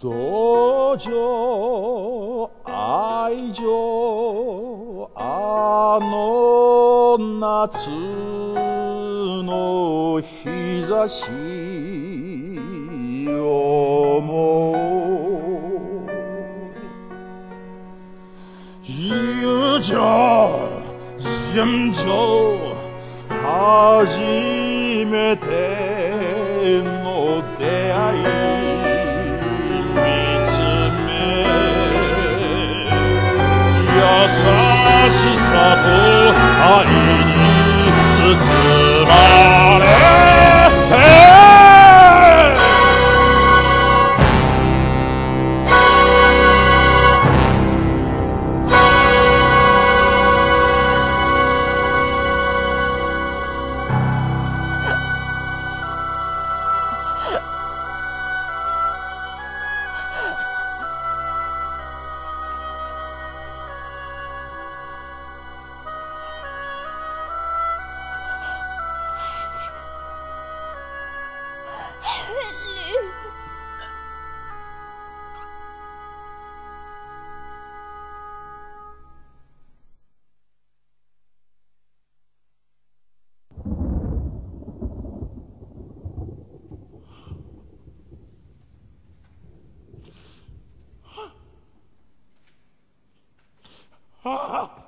同情愛情あの夏の日差しをも友情心情初めての出会い。しさと愛に包まれあ あ